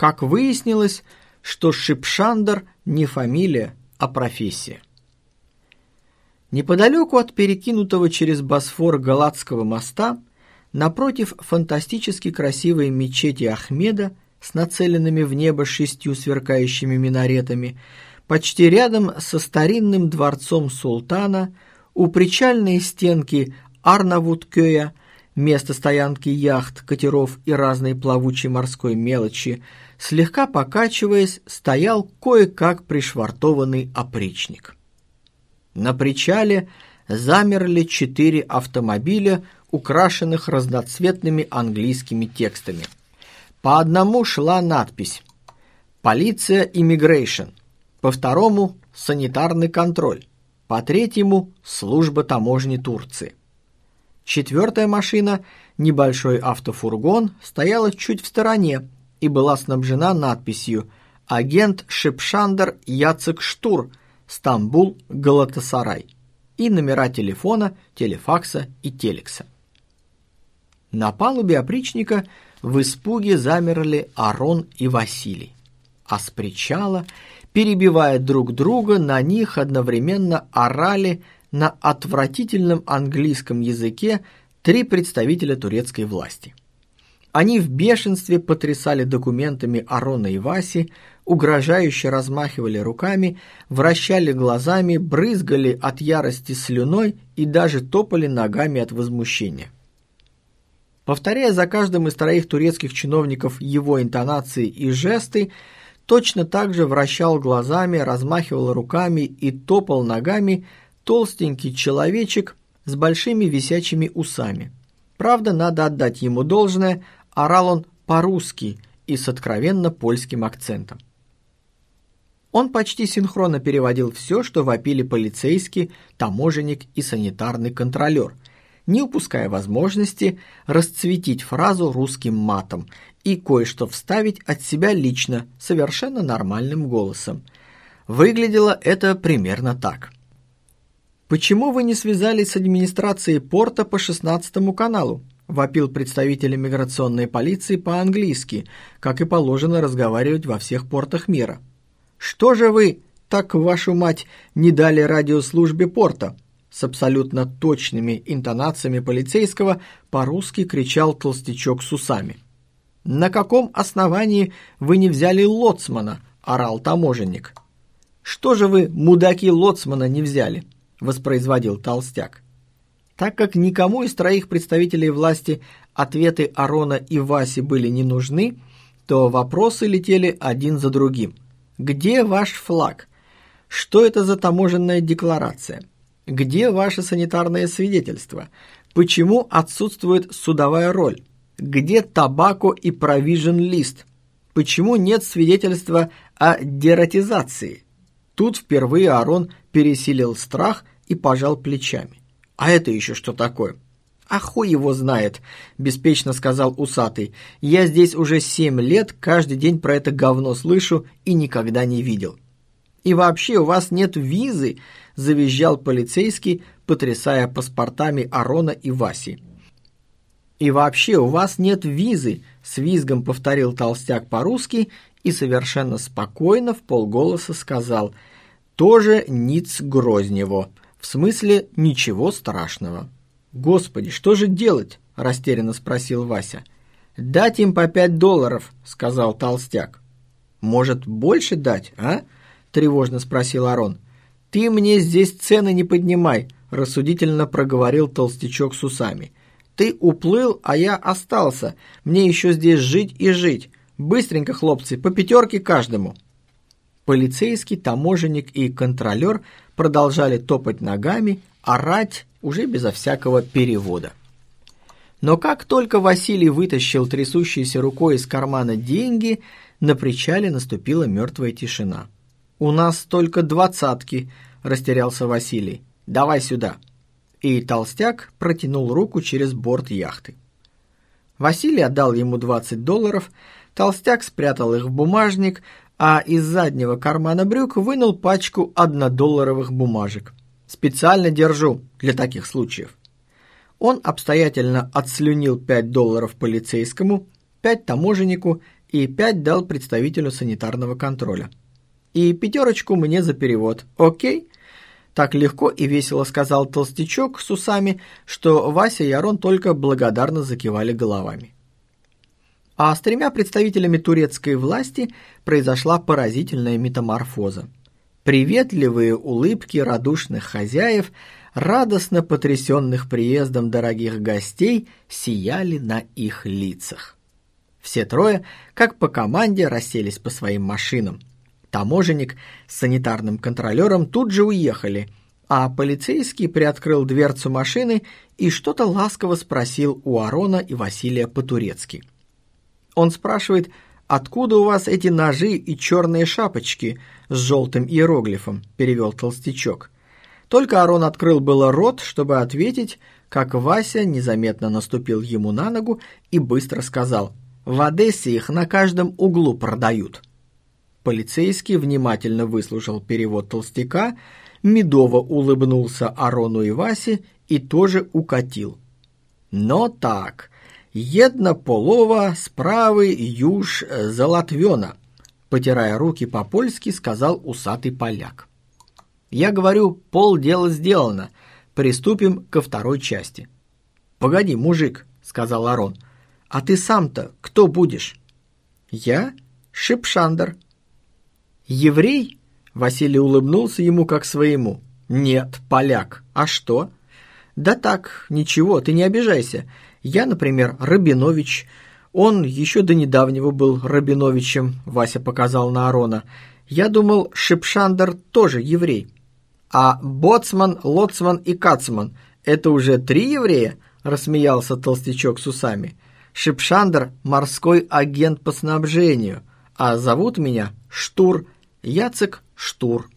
Как выяснилось, что Шипшандер не фамилия, а профессия. Неподалеку от перекинутого через Босфор Галатского моста, напротив фантастически красивой мечети Ахмеда с нацеленными в небо шестью сверкающими минаретами, почти рядом со старинным дворцом султана, у причальной стенки Арнавудкёя, место стоянки яхт, катеров и разной плавучей морской мелочи, слегка покачиваясь, стоял кое-как пришвартованный опричник. На причале замерли четыре автомобиля, украшенных разноцветными английскими текстами. По одному шла надпись «Полиция Иммигрейшн», по второму «Санитарный контроль», по третьему «Служба таможни Турции». Четвертая машина, небольшой автофургон, стояла чуть в стороне и была снабжена надписью «Агент Шипшандер Яцек Штур», Стамбул, Галатасарай и номера телефона, телефакса и телекса. На палубе опричника в испуге замерли Арон и Василий, а с причала, перебивая друг друга, на них одновременно орали на отвратительном английском языке три представителя турецкой власти. Они в бешенстве потрясали документами Арона и Васи, угрожающе размахивали руками, вращали глазами, брызгали от ярости слюной и даже топали ногами от возмущения. Повторяя за каждым из троих турецких чиновников его интонации и жесты, точно так же вращал глазами, размахивал руками и топал ногами толстенький человечек с большими висячими усами. Правда, надо отдать ему должное, орал он по-русски и с откровенно польским акцентом. Он почти синхронно переводил все, что вопили полицейский, таможенник и санитарный контролер, не упуская возможности расцветить фразу русским матом и кое-что вставить от себя лично, совершенно нормальным голосом. Выглядело это примерно так. «Почему вы не связались с администрацией порта по 16 каналу?» – вопил представитель миграционной полиции по-английски, как и положено разговаривать во всех портах мира – «Что же вы, так вашу мать, не дали радиослужбе порта?» С абсолютно точными интонациями полицейского по-русски кричал толстячок с усами. «На каком основании вы не взяли лоцмана?» – орал таможенник. «Что же вы, мудаки, лоцмана не взяли?» – воспроизводил толстяк. Так как никому из троих представителей власти ответы Арона и Васи были не нужны, то вопросы летели один за другим – где ваш флаг? Что это за таможенная декларация? Где ваше санитарное свидетельство? Почему отсутствует судовая роль? Где табако и провижен лист? Почему нет свидетельства о дератизации? Тут впервые Арон пересилил страх и пожал плечами. А это еще что такое? «А хуй его знает», – беспечно сказал усатый. «Я здесь уже семь лет, каждый день про это говно слышу и никогда не видел». «И вообще у вас нет визы», – завизжал полицейский, потрясая паспортами Арона и Васи. «И вообще у вас нет визы», – с визгом повторил толстяк по-русски и совершенно спокойно в полголоса сказал «Тоже ниц Грознево, в смысле ничего страшного». «Господи, что же делать?» – растерянно спросил Вася. «Дать им по пять долларов», – сказал толстяк. «Может, больше дать, а?» – тревожно спросил Арон. «Ты мне здесь цены не поднимай», – рассудительно проговорил толстячок с усами. «Ты уплыл, а я остался. Мне еще здесь жить и жить. Быстренько, хлопцы, по пятерке каждому». Полицейский, таможенник и контролер продолжали топать ногами, орать уже безо всякого перевода. Но как только Василий вытащил трясущейся рукой из кармана деньги, на причале наступила мертвая тишина. «У нас только двадцатки», – растерялся Василий. «Давай сюда». И толстяк протянул руку через борт яхты. Василий отдал ему 20 долларов, толстяк спрятал их в бумажник, а из заднего кармана брюк вынул пачку однодолларовых бумажек. Специально держу для таких случаев. Он обстоятельно отслюнил 5 долларов полицейскому, 5 таможеннику и пять дал представителю санитарного контроля. И пятерочку мне за перевод, окей? Так легко и весело сказал толстячок с усами, что Вася и Арон только благодарно закивали головами. А с тремя представителями турецкой власти произошла поразительная метаморфоза. Приветливые улыбки радушных хозяев, радостно потрясенных приездом дорогих гостей, сияли на их лицах. Все трое, как по команде, расселись по своим машинам. Таможенник с санитарным контролером тут же уехали, а полицейский приоткрыл дверцу машины и что-то ласково спросил у Арона и Василия по-турецки. Он спрашивает, откуда у вас эти ножи и черные шапочки с желтым иероглифом, перевел толстячок. Только Арон открыл было рот, чтобы ответить, как Вася незаметно наступил ему на ногу и быстро сказал «В Одессе их на каждом углу продают». Полицейский внимательно выслушал перевод толстяка, медово улыбнулся Арону и Васе и тоже укатил. Но так, една полова справы юж золотвена, потирая руки по-польски, сказал усатый поляк. Я говорю, полдела сделано, приступим ко второй части. Погоди, мужик, сказал Арон, а ты сам-то кто будешь? Я Шипшандер, «Еврей?» Василий улыбнулся ему как своему. «Нет, поляк. А что?» «Да так, ничего, ты не обижайся. Я, например, Рабинович. Он еще до недавнего был Рабиновичем», — Вася показал на Арона. «Я думал, Шипшандер тоже еврей». «А Боцман, Лоцман и Кацман — это уже три еврея?» — рассмеялся толстячок с усами. «Шипшандер — морской агент по снабжению, а зовут меня Штур Яцек Штур.